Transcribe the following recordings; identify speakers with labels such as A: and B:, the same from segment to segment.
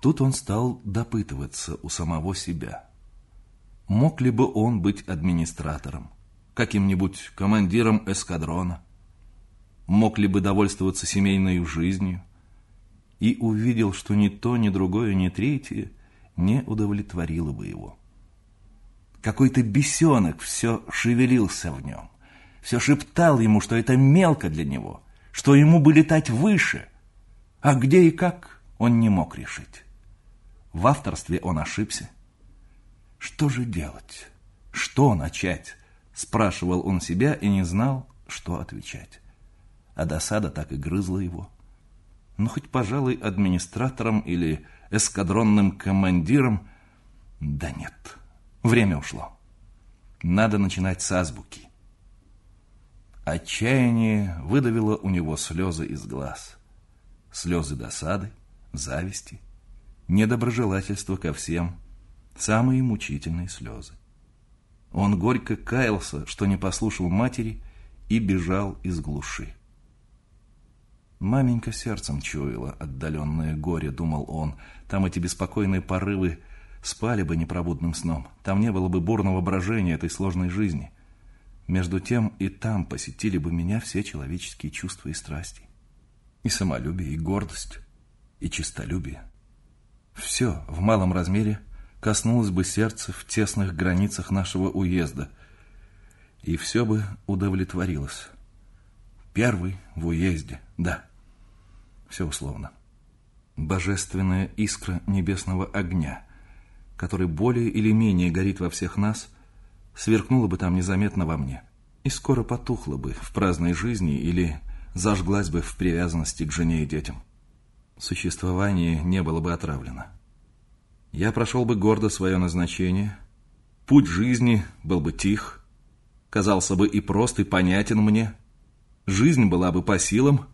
A: Тут он стал допытываться у самого себя. Мог ли бы он быть администратором, каким-нибудь командиром эскадрона? Мог ли бы довольствоваться семейной жизнью? И увидел, что ни то, ни другое, ни третье не удовлетворило бы его. Какой-то бесенок все шевелился в нем, все шептал ему, что это мелко для него, что ему бы летать выше, а где и как он не мог решить. В авторстве он ошибся. Что же делать? Что начать? Спрашивал он себя и не знал, что отвечать. А досада так и грызла его. Ну, хоть, пожалуй, администратором или эскадронным командиром. Да нет, время ушло. Надо начинать с азбуки. Отчаяние выдавило у него слезы из глаз. Слезы досады, зависти, недоброжелательства ко всем, самые мучительные слезы. Он горько каялся, что не послушал матери и бежал из глуши. Маменька сердцем чуяла отдаленное горе, думал он. Там эти беспокойные порывы спали бы непробудным сном. Там не было бы бурного брожения этой сложной жизни. Между тем и там посетили бы меня все человеческие чувства и страсти. И самолюбие, и гордость, и честолюбие. Все в малом размере коснулось бы сердца в тесных границах нашего уезда, и все бы удовлетворилось. Первый в уезде, да. Все условно. Божественная искра небесного огня, который более или менее горит во всех нас, сверкнула бы там незаметно во мне и скоро потухла бы в праздной жизни или зажглась бы в привязанности к жене и детям. Существование не было бы отравлено. Я прошел бы гордо свое назначение, путь жизни был бы тих, казался бы и прост, и понятен мне, жизнь была бы по силам,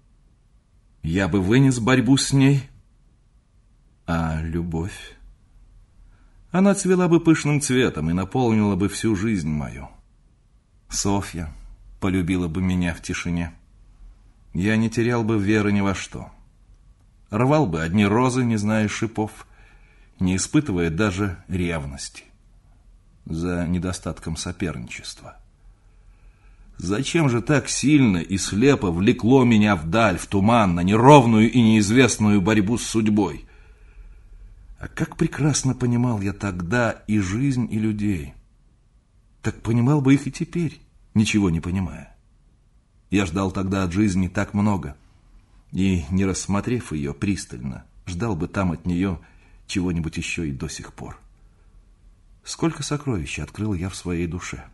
A: я бы вынес борьбу с ней. А любовь? Она цвела бы пышным цветом и наполнила бы всю жизнь мою. Софья полюбила бы меня в тишине. Я не терял бы веры ни во что. Рвал бы одни розы, не зная шипов, не испытывая даже ревности за недостатком соперничества. Зачем же так сильно и слепо влекло меня вдаль, в туман, на неровную и неизвестную борьбу с судьбой? А как прекрасно понимал я тогда и жизнь, и людей. Так понимал бы их и теперь, ничего не понимая. Я ждал тогда от жизни так много, и, не рассмотрев ее пристально, ждал бы там от нее чего-нибудь еще и до сих пор. Сколько сокровищ открыл я в своей душе.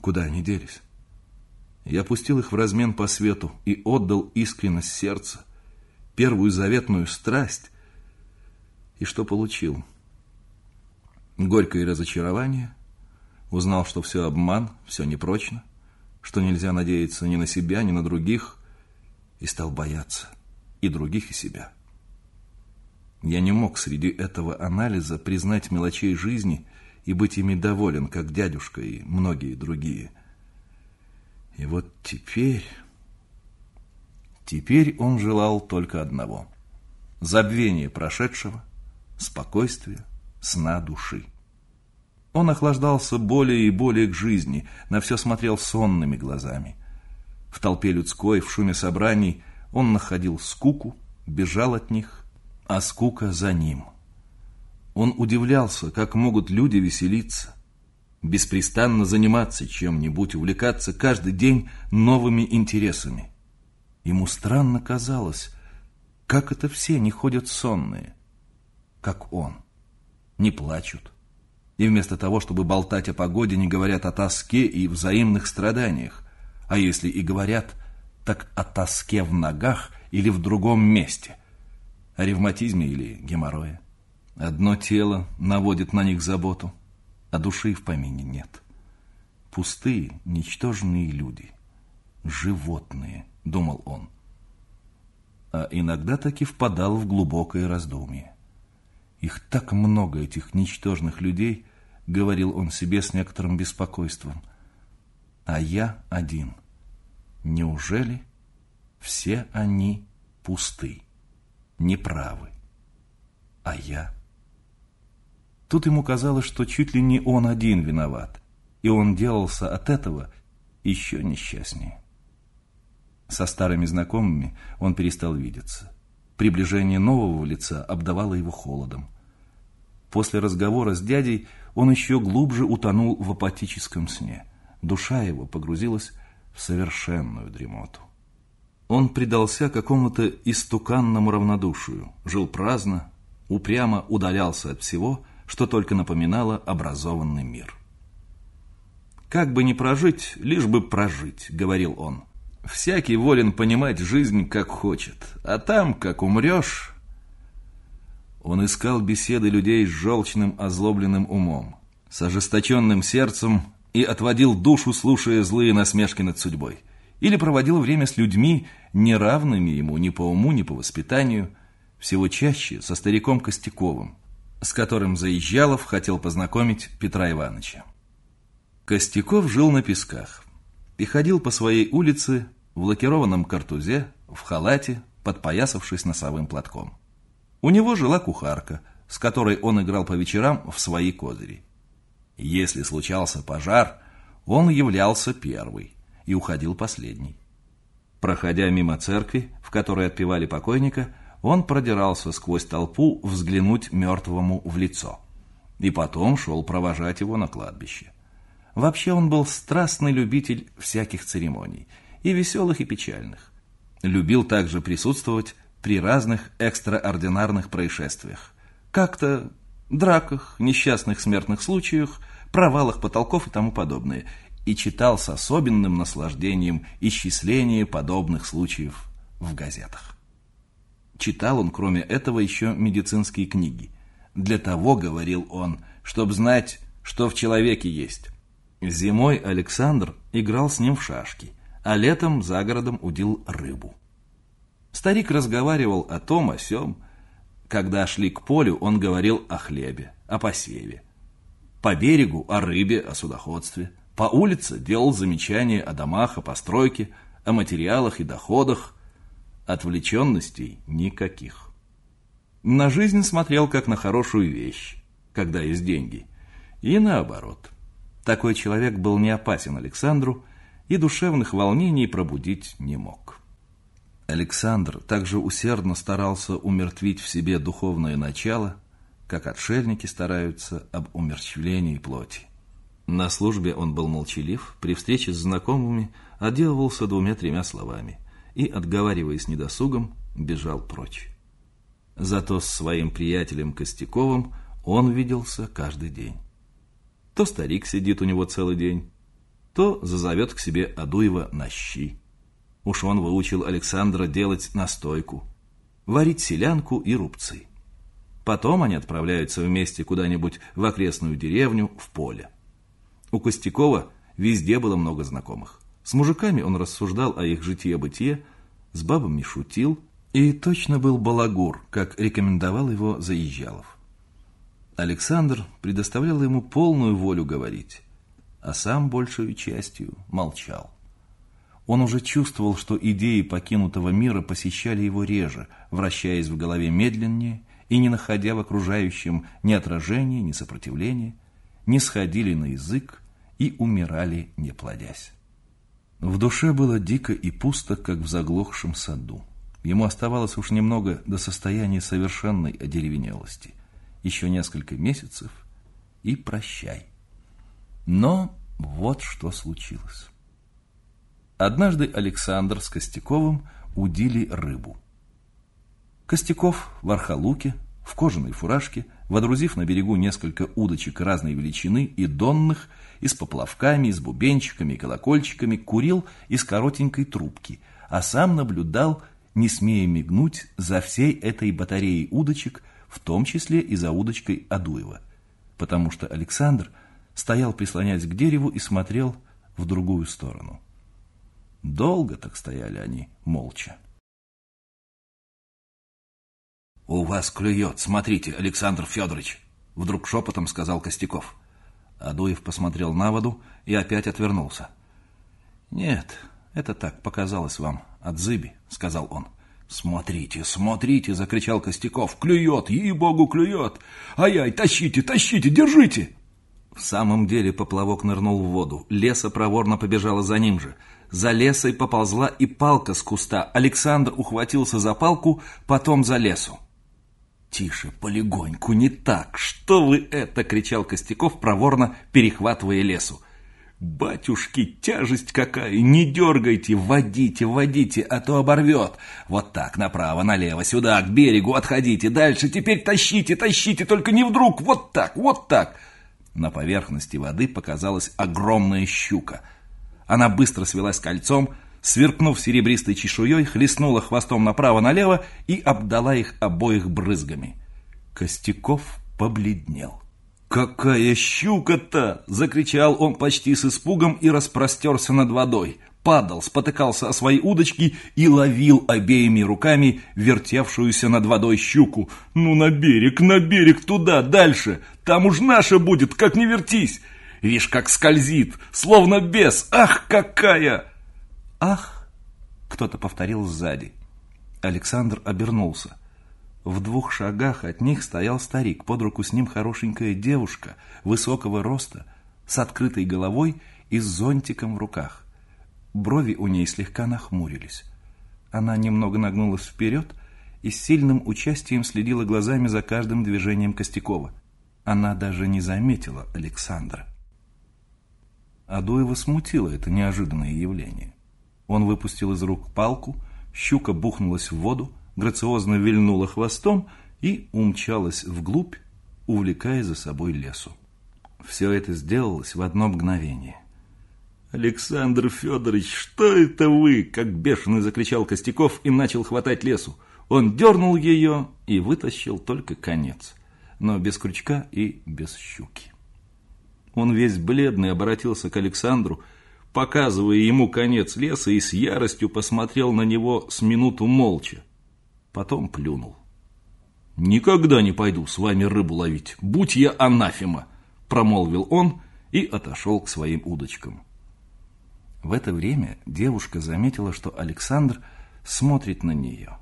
A: Куда они делись? Я пустил их в размен по свету и отдал искренность сердца, первую заветную страсть. И что получил? Горькое разочарование. Узнал, что все обман, все непрочно, что нельзя надеяться ни на себя, ни на других, и стал бояться и других, и себя. Я не мог среди этого анализа признать мелочей жизни и быть ими доволен, как дядюшка и многие другие – и вот теперь... Теперь он желал только одного – забвения прошедшего, спокойствия, сна души. Он охлаждался более и более к жизни, на все смотрел сонными глазами. В толпе людской, в шуме собраний он находил скуку, бежал от них, а скука за ним. Он удивлялся, как могут люди веселиться, беспрестанно заниматься чем-нибудь, увлекаться каждый день новыми интересами. Ему странно казалось, как это все не ходят сонные, как он, не плачут. И вместо того, чтобы болтать о погоде, не говорят о тоске и взаимных страданиях. А если и говорят, так о тоске в ногах или в другом месте, о ревматизме или геморрое. Одно тело наводит на них заботу, а души в помине нет. Пустые, ничтожные люди, животные, думал он. А иногда таки впадал в глубокое раздумье. Их так много, этих ничтожных людей, говорил он себе с некоторым беспокойством. А я один. Неужели все они пусты, неправы? А я? Тут ему казалось, что чуть ли не он один виноват, и он делался от этого еще несчастнее. Со старыми знакомыми он перестал видеться. Приближение нового лица обдавало его холодом. После разговора с дядей он еще глубже утонул в апатическом сне. Душа его погрузилась в совершенную дремоту. Он предался какому-то истуканному равнодушию, жил праздно, упрямо удалялся от всего, что только напоминало образованный мир. «Как бы ни прожить, лишь бы прожить», — говорил он. «Всякий волен понимать жизнь, как хочет, а там, как умрешь...» Он искал беседы людей с желчным, озлобленным умом, с ожесточенным сердцем и отводил душу, слушая злые насмешки над судьбой. Или проводил время с людьми, неравными ему ни по уму, ни по воспитанию, всего чаще со стариком Костяковым, с которым Заезжалов хотел познакомить Петра Ивановича. Костяков жил на песках и ходил по своей улице в лакированном картузе, в халате, подпоясавшись носовым платком. У него жила кухарка, с которой он играл по вечерам в свои козыри. Если случался пожар, он являлся первый и уходил последний. Проходя мимо церкви, в которой отпевали покойника, он продирался сквозь толпу взглянуть мертвому в лицо. И потом шел провожать его на кладбище. Вообще он был страстный любитель всяких церемоний, и веселых, и печальных. Любил также присутствовать при разных экстраординарных происшествиях. Как-то драках, несчастных смертных случаях, провалах потолков и тому подобное, и читал с особенным наслаждением исчисление подобных случаев в газетах. Читал он, кроме этого, еще медицинские книги. Для того, говорил он, чтобы знать, что в человеке есть. Зимой Александр играл с ним в шашки, а летом за городом удил рыбу. Старик разговаривал о том, о сём. Когда шли к полю, он говорил о хлебе, о посеве. По берегу о рыбе, о судоходстве. По улице делал замечания о домах, о постройке, о материалах и доходах. Отвлеченностей никаких. На жизнь смотрел как на хорошую вещь, когда есть деньги. И наоборот. Такой человек был не опасен Александру и душевных волнений пробудить не мог. Александр также усердно старался умертвить в себе духовное начало, как отшельники стараются об умерщвлении плоти. На службе он был молчалив, при встрече с знакомыми отделывался двумя-тремя словами и, отговариваясь недосугом, бежал прочь. Зато с своим приятелем Костяковым он виделся каждый день. То старик сидит у него целый день, то зазовет к себе Адуева на щи. Уж он выучил Александра делать настойку, варить селянку и рубцы. Потом они отправляются вместе куда-нибудь в окрестную деревню, в поле. У Костякова везде было много знакомых. С мужиками он рассуждал о их житье-бытие, с бабами шутил, и точно был балагур, как рекомендовал его Заезжалов. Александр предоставлял ему полную волю говорить, а сам большую частью молчал. Он уже чувствовал, что идеи покинутого мира посещали его реже, вращаясь в голове медленнее и не находя в окружающем ни отражения, ни сопротивления, не сходили на язык и умирали, не плодясь. В душе было дико и пусто, как в заглохшем саду. Ему оставалось уж немного до состояния совершенной одеревенелости. Еще несколько месяцев и прощай. Но вот что случилось. Однажды Александр с Костяковым удили рыбу. Костяков в архалуке, в кожаной фуражке, водрузив на берегу несколько удочек разной величины и донных, и с поплавками, и с бубенчиками, и колокольчиками, курил из коротенькой трубки, а сам наблюдал, не смея мигнуть, за всей этой батареей удочек, в том числе и за удочкой Адуева, потому что Александр стоял, прислоняясь к дереву, и смотрел в другую сторону. Долго так стояли они, молча. «У вас клюет, смотрите, Александр Федорович!» Вдруг шепотом сказал Костяков. Адуев посмотрел на воду и опять отвернулся. «Нет, это так показалось вам от зыби», — сказал он. «Смотрите, смотрите!» – закричал Костяков. «Клюет! Ей-богу, клюет! Ай-ай, тащите, тащите, держите!» В самом деле поплавок нырнул в воду. Леса проворно побежала за ним же. За лесой поползла и палка с куста. Александр ухватился за палку, потом за лесу. «Тише, полегоньку, не так! Что вы это?» – кричал Костяков, проворно перехватывая лесу. «Батюшки, тяжесть какая! Не дергайте, водите, водите, а то оборвет! Вот так, направо, налево, сюда, к берегу, отходите, дальше, теперь тащите, тащите, только не вдруг, вот так, вот так!» На поверхности воды показалась огромная щука. Она быстро свелась кольцом, сверкнув серебристой чешуей, хлестнула хвостом направо-налево и обдала их обоих брызгами. Костяков побледнел. «Какая щука-то!» – закричал он почти с испугом и распростерся над водой. Падал, спотыкался о свои удочки и ловил обеими руками вертевшуюся над водой щуку. «Ну, на берег, на берег, туда, дальше! Там уж наша будет, как не вертись! Вишь, как скользит, словно бес! Ах, какая!» «Ах!» – кто-то повторил сзади. Александр обернулся. В двух шагах от них стоял старик, под руку с ним хорошенькая девушка, высокого роста, с открытой головой и с зонтиком в руках. Брови у ней слегка нахмурились. Она немного нагнулась вперед и с сильным участием следила глазами за каждым движением Костякова. Она даже не заметила Александра. Адуева смутило это неожиданное явление. Он выпустил из рук палку, щука бухнулась в воду, грациозно вильнула хвостом и умчалась вглубь, увлекая за собой лесу. Все это сделалось в одно мгновение. «Александр Федорович, что это вы?» – как бешеный закричал Костяков и начал хватать лесу. Он дернул ее и вытащил только конец, но без крючка и без щуки. Он весь бледный обратился к Александру, показывая ему конец леса и с яростью посмотрел на него с минуту молча потом плюнул. «Никогда не пойду с вами рыбу ловить, будь я анафема!» промолвил он и отошел к своим удочкам. В это время девушка заметила, что Александр смотрит на нее,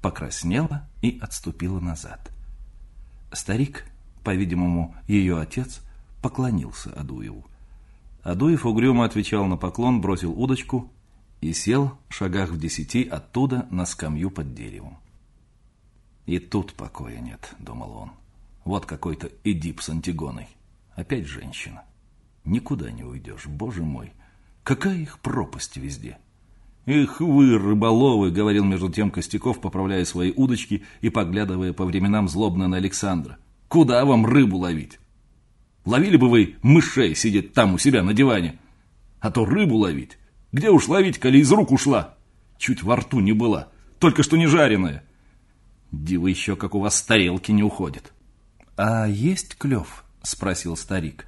A: покраснела и отступила назад. Старик, по-видимому, ее отец, поклонился Адуеву. Адуев угрюмо отвечал на поклон, бросил удочку и сел в шагах в десяти оттуда на скамью под деревом. И тут покоя нет, думал он. Вот какой-то Эдип с Антигоной. Опять женщина. Никуда не уйдешь, боже мой. Какая их пропасть везде. «Эх вы, рыболовы!» — говорил между тем Костяков, поправляя свои удочки и поглядывая по временам злобно на Александра. «Куда вам рыбу ловить? Ловили бы вы мышей сидеть там у себя на диване. А то рыбу ловить. Где уж ловить, коли из рук ушла? Чуть во рту не была, только что не жареная. Диво еще, как у вас тарелки не уходят. А есть клев? Спросил старик.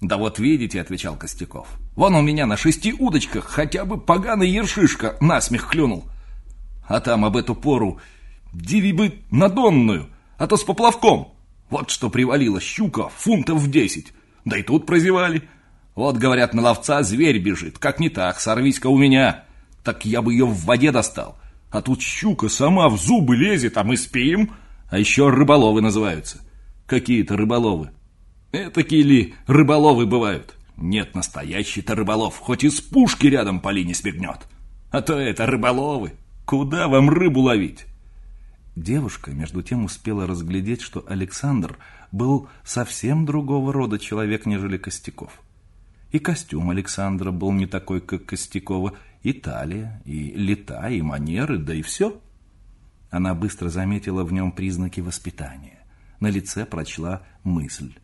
A: Да вот видите, отвечал Костяков. Вон у меня на шести удочках хотя бы поганый ершишка насмех клюнул. А там об эту пору диви бы на донную, а то с поплавком. Вот что привалила щука фунтов в десять. Да и тут прозевали. Вот, говорят, на ловца зверь бежит. Как не так, сорвись-ка у меня. Так я бы ее в воде достал. А тут щука сама в зубы лезет, а мы спим. А еще рыболовы называются. Какие-то рыболовы. Этакие ли рыболовы бывают? Нет, настоящий-то рыболов, хоть из пушки рядом по линии спигнет. А то это рыболовы. Куда вам рыбу ловить? Девушка, между тем, успела разглядеть, что Александр был совсем другого рода человек, нежели Костяков. И костюм Александра был не такой, как Костякова, и талия, и лета, и манеры, да и все. Она быстро заметила в нем признаки воспитания. На лице прочла мысль.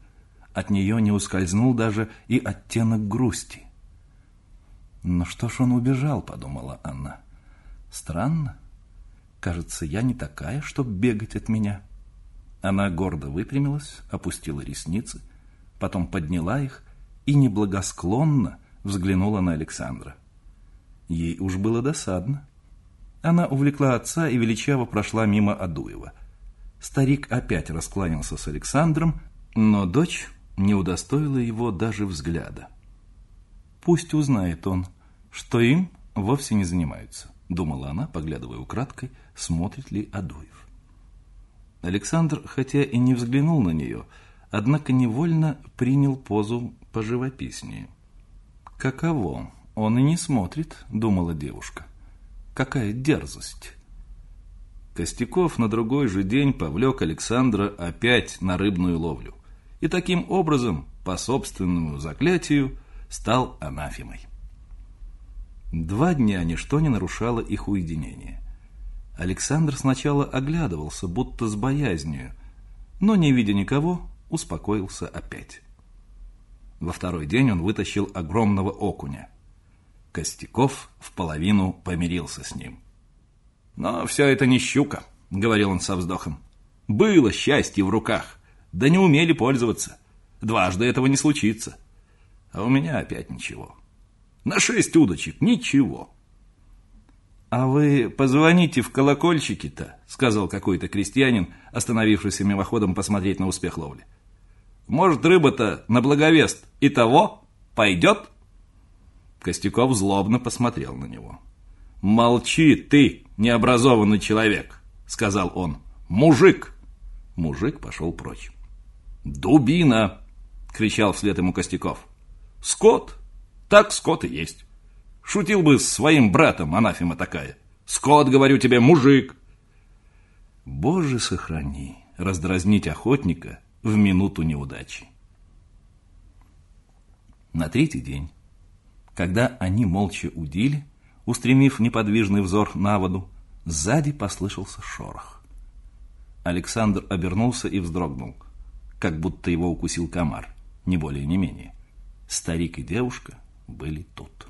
A: От нее не ускользнул даже и оттенок грусти. «Ну что ж он убежал?» — подумала она. «Странно. Кажется, я не такая, чтоб бегать от меня». Она гордо выпрямилась, опустила ресницы, потом подняла их и неблагосклонно взглянула на Александра. Ей уж было досадно. Она увлекла отца и величаво прошла мимо Адуева. Старик опять раскланялся с Александром, но дочь не удостоила его даже взгляда. Пусть узнает он, что им вовсе не занимаются. Думала она, поглядывая украдкой, смотрит ли Адуев. Александр, хотя и не взглянул на нее, однако невольно принял позу поживописнее. «Каково? Он и не смотрит», — думала девушка. «Какая дерзость!» Костяков на другой же день повлек Александра опять на рыбную ловлю. И таким образом, по собственному заклятию, стал анафемой. Два дня ничто не нарушало их уединение. Александр сначала оглядывался, будто с боязнью, но, не видя никого, успокоился опять. Во второй день он вытащил огромного окуня. Костяков в половину помирился с ним. «Но все это не щука», — говорил он со вздохом. «Было счастье в руках, да не умели пользоваться. Дважды этого не случится. А у меня опять ничего. На шесть удочек ничего». «А вы позвоните в колокольчики-то», — сказал какой-то крестьянин, остановившийся мимоходом посмотреть на успех ловли. «Может, рыба-то на благовест и того пойдет?» Костяков злобно посмотрел на него. «Молчи ты, необразованный человек!» — сказал он. «Мужик!» Мужик пошел прочь. «Дубина!» — кричал вслед ему Костяков. «Скот! Так скот и есть. Шутил бы с своим братом, анафема такая. Скот, говорю тебе, мужик!» Боже, сохрани, раздразнить охотника в минуту неудачи. На третий день, когда они молча удили, устремив неподвижный взор на воду, сзади послышался шорох. Александр обернулся и вздрогнул, как будто его укусил комар, не более не менее. Старик и девушка были тут.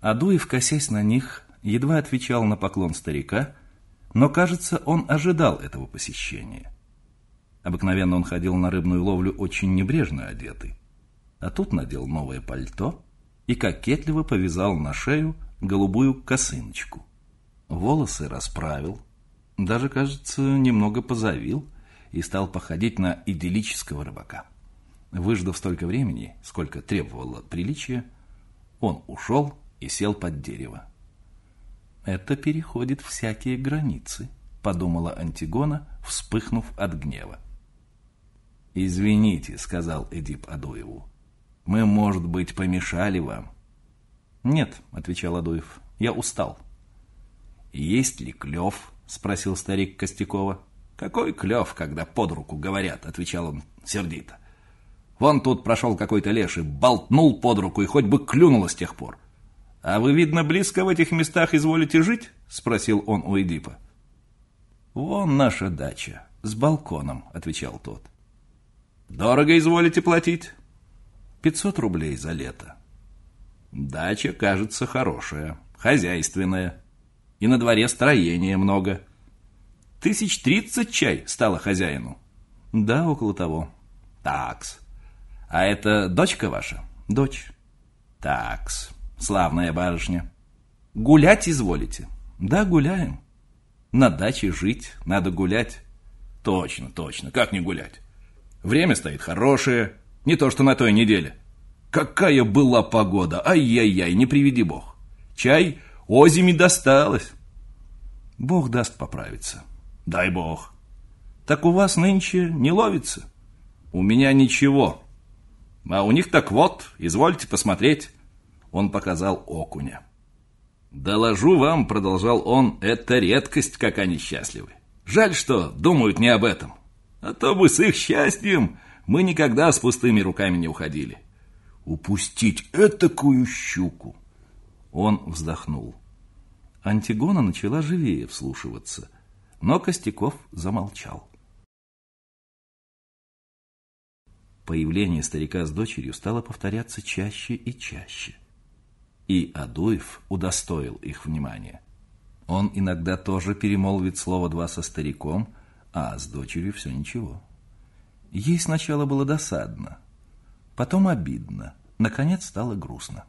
A: Адуев, косясь на них, едва отвечал на поклон старика, но, кажется, он ожидал этого посещения. Обыкновенно он ходил на рыбную ловлю очень небрежно одетый, а тут надел новое пальто и кокетливо повязал на шею голубую косыночку. Волосы расправил, даже, кажется, немного позавил и стал походить на идиллического рыбака. Выждав столько времени, сколько требовало приличия, он ушел и сел под дерево. «Это переходит всякие границы», — подумала Антигона, вспыхнув от гнева. «Извините», — сказал Эдип Адуеву, мы, может быть, помешали вам?» «Нет», — отвечал Адуев, — «я устал». «Есть ли клев?» — спросил старик Костякова. «Какой клев, когда под руку говорят?» — отвечал он сердито. «Вон тут прошел какой-то леший, болтнул под руку и хоть бы клюнуло с тех пор». «А вы, видно, близко в этих местах изволите жить?» — спросил он у Эдипа. «Вон наша дача, с балконом», — отвечал тот. «Дорого изволите платить?» 500 рублей за лето. Дача, кажется, хорошая, хозяйственная. И на дворе строения много. Тысяч тридцать чай стало хозяину. Да, около того. Такс. А это дочка ваша? Дочь. Такс. Славная барышня. Гулять изволите? Да, гуляем. На даче жить, надо гулять. Точно, точно, как не гулять? Время стоит хорошее, не то, что на той неделе. Какая была погода! Ай-яй-яй, не приведи бог. Чай озими досталось. Бог даст поправиться. Дай бог. Так у вас нынче не ловится? У меня ничего. А у них так вот, извольте посмотреть. Он показал окуня. «Доложу вам», — продолжал он, — «это редкость, как они счастливы. Жаль, что думают не об этом. А то бы с их счастьем мы никогда с пустыми руками не уходили. Упустить этакую щуку! Он вздохнул. Антигона начала живее вслушиваться, но Костяков замолчал. Появление старика с дочерью стало повторяться чаще и чаще. И Адуев удостоил их внимания. Он иногда тоже перемолвит слово два со стариком, а с дочерью все ничего. Ей сначала было досадно, потом обидно, наконец стало грустно.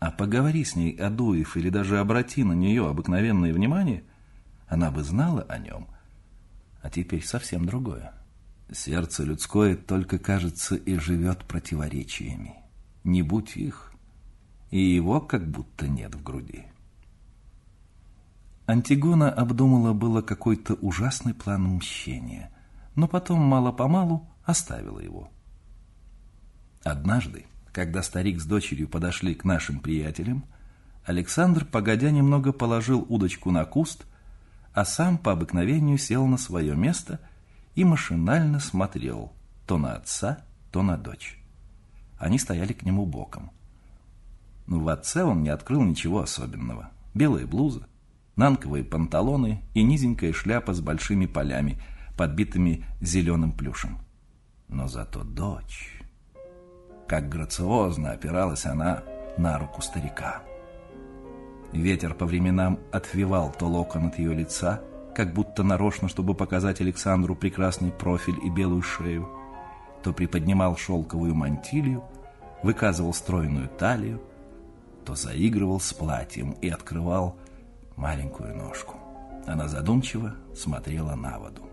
A: А поговори с ней Адуев или даже обрати на нее обыкновенное внимание, она бы знала о нем. А теперь совсем другое. Сердце людское только, кажется, и живет противоречиями. Не будь их, и его как будто нет в груди. Антигона обдумала было какой-то ужасный план мщения, но потом мало-помалу оставила его. Однажды, когда старик с дочерью подошли к нашим приятелям, Александр, погодя немного, положил удочку на куст, а сам по обыкновению сел на свое место и машинально смотрел то на отца, то на дочь. Они стояли к нему боком. В отце он не открыл ничего особенного. Белая блуза, нанковые панталоны и низенькая шляпа с большими полями, подбитыми зеленым плюшем. Но зато дочь... Как грациозно опиралась она на руку старика. Ветер по временам отвивал то локон от ее лица, как будто нарочно, чтобы показать Александру прекрасный профиль и белую шею, то приподнимал шелковую мантилью, выказывал стройную талию, то заигрывал с платьем и открывал маленькую ножку. Она задумчиво смотрела на воду.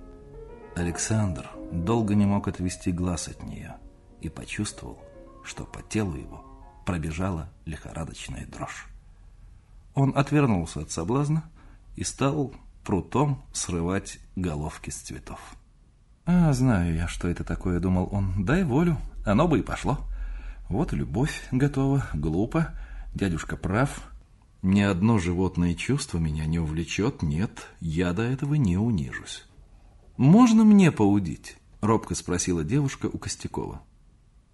A: Александр долго не мог отвести глаз от нее и почувствовал, что по телу его пробежала лихорадочная дрожь. Он отвернулся от соблазна и стал прутом срывать головки с цветов. «А, знаю я, что это такое», — думал он. «Дай волю, оно бы и пошло. Вот любовь готова, глупо, дядюшка прав, ни одно животное чувство меня не увлечет, нет, я до этого не унижусь. «Можно мне поудить?» – робко спросила девушка у Костякова.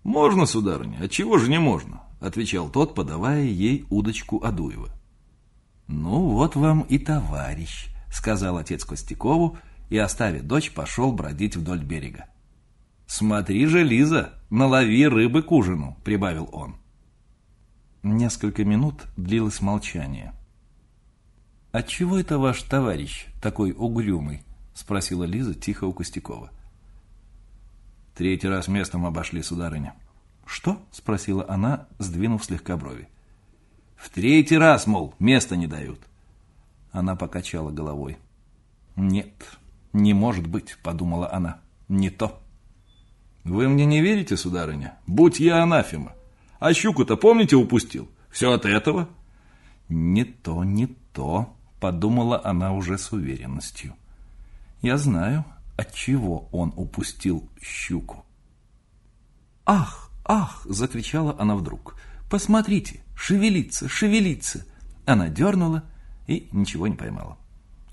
A: «Можно, сударыня, отчего же не можно?» – отвечал тот, подавая ей удочку Адуева. «Ну, вот вам и товарищ», – сказал отец Костякову, и, оставив дочь, пошел бродить вдоль берега. «Смотри же, Лиза, налови рыбы к ужину», – прибавил он. Несколько минут длилось молчание. «Отчего это ваш товарищ такой угрюмый?» — спросила Лиза тихо у Костякова. «Третий раз местом обошли, сударыня». «Что?» — спросила она, сдвинув слегка брови. «В третий раз, мол, места не дают». Она покачала головой. «Нет, не может быть», — подумала она. «Не то». «Вы мне не верите, сударыня? Будь я анафема. А щуку-то, помните, упустил? Все от этого?» «Не то, не то», — подумала она уже с уверенностью. «Я знаю, от чего он упустил щуку». «Ах, ах!» — закричала она вдруг. «Посмотрите, шевелится, шевелится!» Она дернула и ничего не поймала.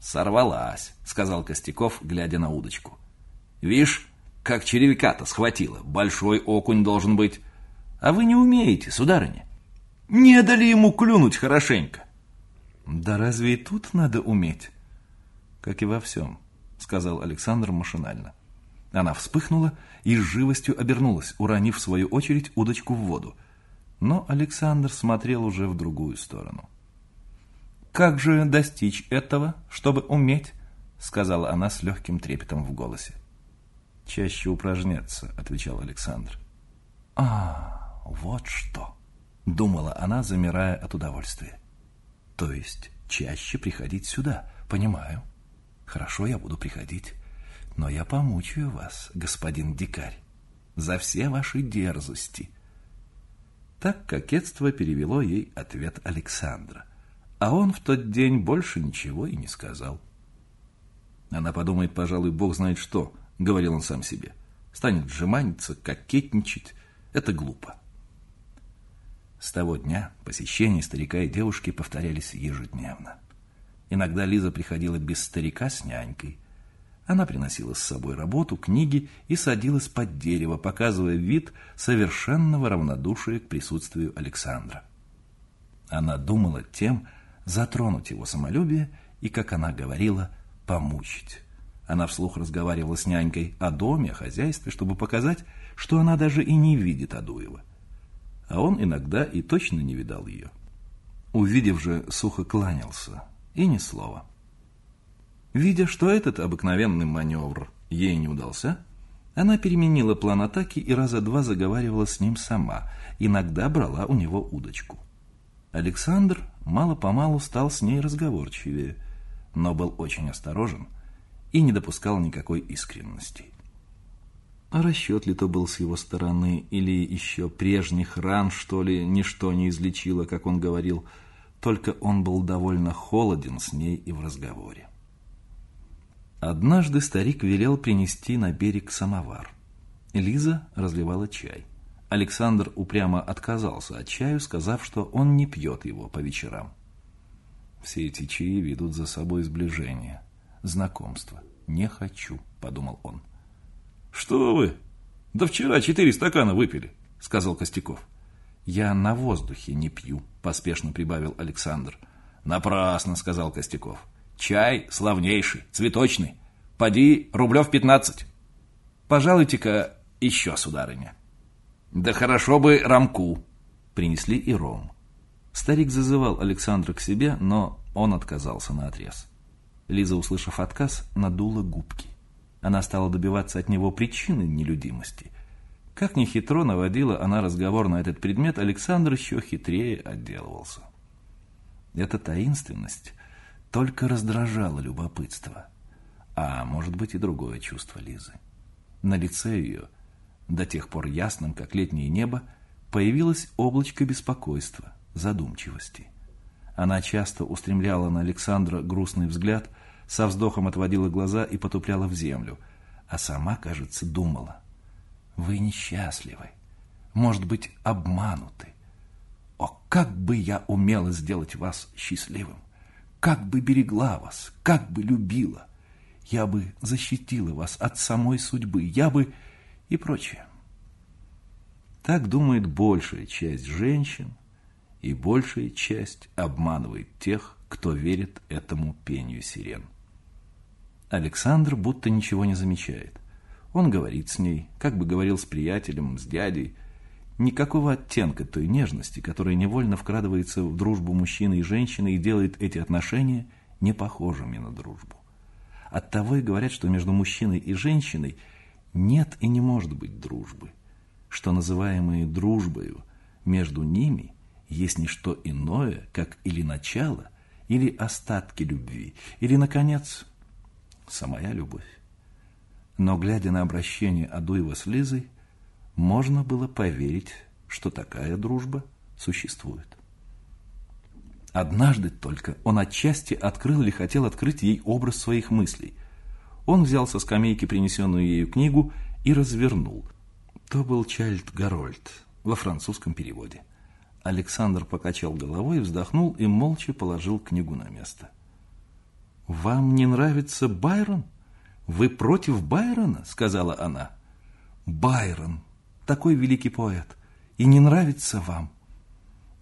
A: «Сорвалась», — сказал Костяков, глядя на удочку. «Вишь, как червяка-то схватила. Большой окунь должен быть. А вы не умеете, сударыня. Не дали ему клюнуть хорошенько. Да разве и тут надо уметь? Как и во всем, сказал Александр машинально. Она вспыхнула и с живостью обернулась, уронив в свою очередь удочку в воду. Но Александр смотрел уже в другую сторону. «Как же достичь этого, чтобы уметь?» сказала она с легким трепетом в голосе. «Чаще упражняться», — отвечал Александр. «А, вот что, думала она, замирая от удовольствия. То есть чаще приходить сюда, понимаю. Хорошо, я буду приходить. Но я помучаю вас, господин дикарь, за все ваши дерзости. Так кокетство перевело ей ответ Александра. А он в тот день больше ничего и не сказал. Она подумает, пожалуй, бог знает что, говорил он сам себе. Станет жеманиться, кокетничать. Это глупо. С того дня посещения старика и девушки повторялись ежедневно. Иногда Лиза приходила без старика с нянькой. Она приносила с собой работу, книги и садилась под дерево, показывая вид совершенного равнодушия к присутствию Александра. Она думала тем затронуть его самолюбие и, как она говорила, помучить. Она вслух разговаривала с нянькой о доме, о хозяйстве, чтобы показать, что она даже и не видит Адуева а он иногда и точно не видал ее. Увидев же, сухо кланялся, и ни слова. Видя, что этот обыкновенный маневр ей не удался, она переменила план атаки и раза два заговаривала с ним сама, иногда брала у него удочку. Александр мало-помалу стал с ней разговорчивее, но был очень осторожен и не допускал никакой искренности. А расчет ли то был с его стороны, или еще прежних ран, что ли, ничто не излечило, как он говорил, только он был довольно холоден с ней и в разговоре. Однажды старик велел принести на берег самовар. Лиза разливала чай. Александр упрямо отказался от чаю, сказав, что он не пьет его по вечерам. Все эти чаи ведут за собой сближение, знакомство. «Не хочу», — подумал он. «Что вы? Да вчера четыре стакана выпили», — сказал Костяков. «Я на воздухе не пью», — поспешно прибавил Александр. «Напрасно», — сказал Костяков. Чай славнейший, цветочный. Поди, рублев пятнадцать. Пожалуйте-ка еще, сударыня. Да хорошо бы рамку. Принесли и ром. Старик зазывал Александра к себе, но он отказался на отрез. Лиза, услышав отказ, надула губки. Она стала добиваться от него причины нелюдимости. Как ни хитро наводила она разговор на этот предмет, Александр еще хитрее отделывался. Эта таинственность только раздражало любопытство. А может быть и другое чувство Лизы. На лице ее, до тех пор ясным, как летнее небо, появилось облачко беспокойства, задумчивости. Она часто устремляла на Александра грустный взгляд, со вздохом отводила глаза и потупляла в землю, а сама, кажется, думала. «Вы несчастливы, может быть, обмануты. О, как бы я умела сделать вас счастливым! как бы берегла вас, как бы любила. Я бы защитила вас от самой судьбы, я бы... и прочее. Так думает большая часть женщин, и большая часть обманывает тех, кто верит этому пению сирен. Александр будто ничего не замечает. Он говорит с ней, как бы говорил с приятелем, с дядей, Никакого оттенка той нежности, которая невольно вкрадывается в дружбу мужчины и женщины и делает эти отношения не похожими на дружбу. Оттого и говорят, что между мужчиной и женщиной нет и не может быть дружбы, что называемые дружбою между ними есть не что иное, как или начало, или остатки любви, или, наконец, самая любовь. Но, глядя на обращение Адуева с Лизой, можно было поверить, что такая дружба существует. Однажды только он отчасти открыл или хотел открыть ей образ своих мыслей. Он взял со скамейки принесенную ею книгу и развернул. То был Чайльд Гарольд во французском переводе. Александр покачал головой, вздохнул и молча положил книгу на место. «Вам не нравится Байрон? Вы против Байрона?» — сказала она. «Байрон!» такой великий поэт, и не нравится вам?»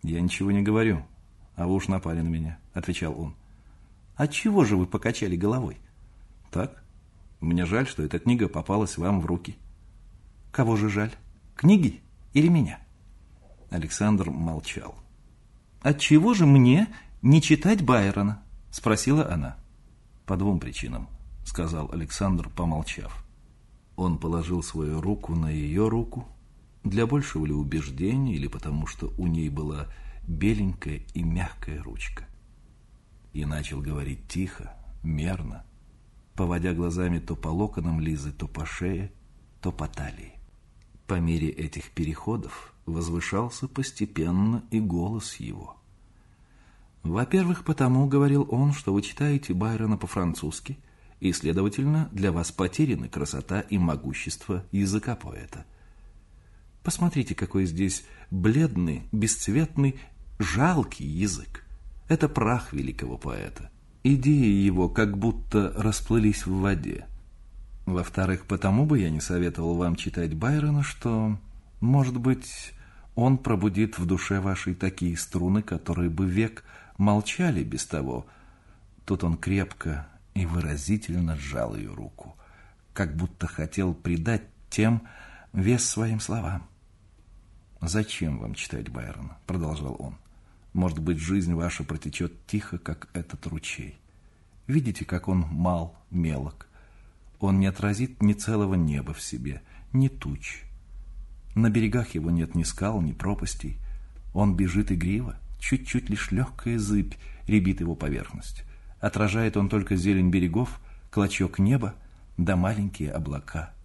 A: «Я ничего не говорю, а вы уж напали на меня», — отвечал он. «Отчего же вы покачали головой?» «Так, мне жаль, что эта книга попалась вам в руки». «Кого же жаль, книги или меня?» Александр молчал. «Отчего же мне не читать Байрона?» — спросила она. «По двум причинам», — сказал Александр, помолчав. Он положил свою руку на ее руку, для большего ли убеждения или потому, что у ней была беленькая и мягкая ручка. И начал говорить тихо, мерно, поводя глазами то по локонам Лизы, то по шее, то по талии. По мере этих переходов возвышался постепенно и голос его. «Во-первых, потому, — говорил он, — что вы читаете Байрона по-французски, и, следовательно, для вас потеряны красота и могущество языка поэта — Посмотрите, какой здесь бледный, бесцветный, жалкий язык. Это прах великого поэта. Идеи его как будто расплылись в воде. Во-вторых, потому бы я не советовал вам читать Байрона, что, может быть, он пробудит в душе вашей такие струны, которые бы век молчали без того. Тут он крепко и выразительно сжал ее руку, как будто хотел придать тем вес своим словам. «Зачем вам читать Байрона?» – продолжал он. «Может быть, жизнь ваша протечет тихо, как этот ручей. Видите, как он мал, мелок. Он не отразит ни целого неба в себе, ни туч. На берегах его нет ни скал, ни пропастей. Он бежит игриво, чуть-чуть лишь легкая зыбь рябит его поверхность. Отражает он только зелень берегов, клочок неба да маленькие облака –